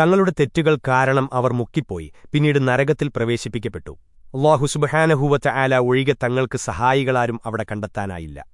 തങ്ങളുടെ തെറ്റുകൾ കാരണം അവർ മുക്കിപ്പോയി പിന്നീട് നരകത്തിൽ പ്രവേശിപ്പിക്കപ്പെട്ടു. അള്ളാഹു സുബഹാനഹൂവറ്റ ആല ഒഴികെ തങ്ങൾക്ക് സഹായികളാരും അവിടെ കണ്ടെത്താനായില്ല.